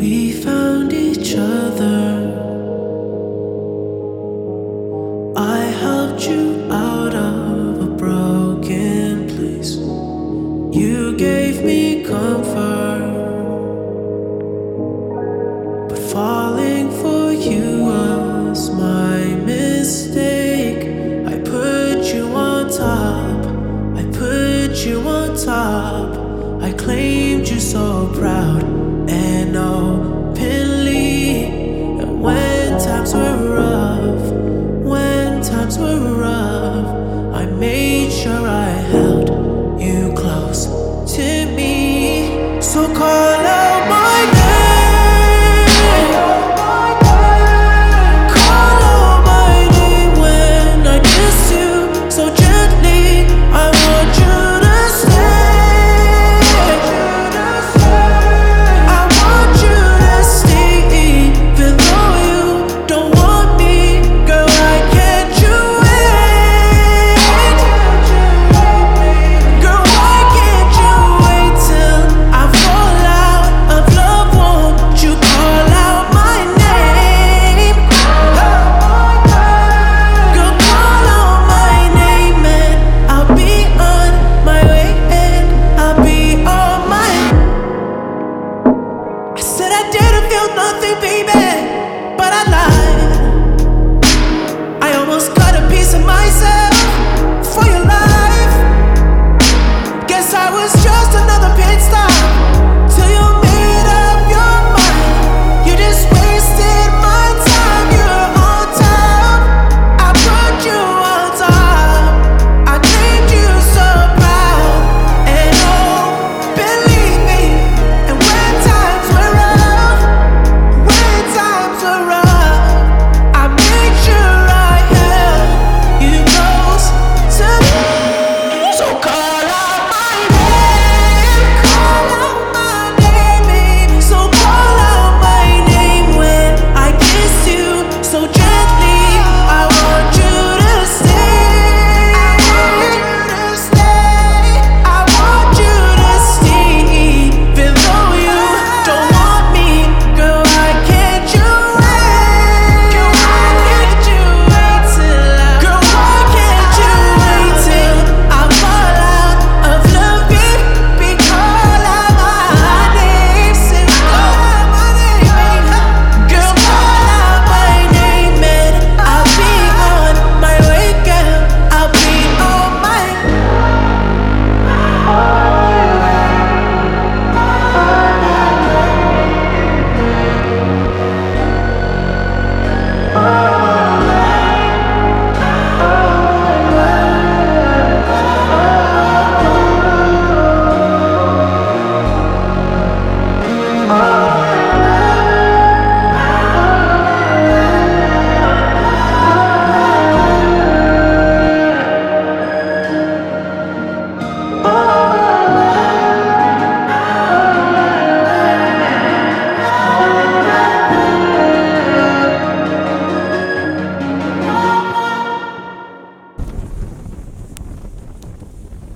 We found each other. I helped you out of a broken place. You gave me comfort. But falling for you was my mistake. I put you on top. I put you on top. I claimed you so proud. Rough, when times were rough, I made sure I held you close to me. So call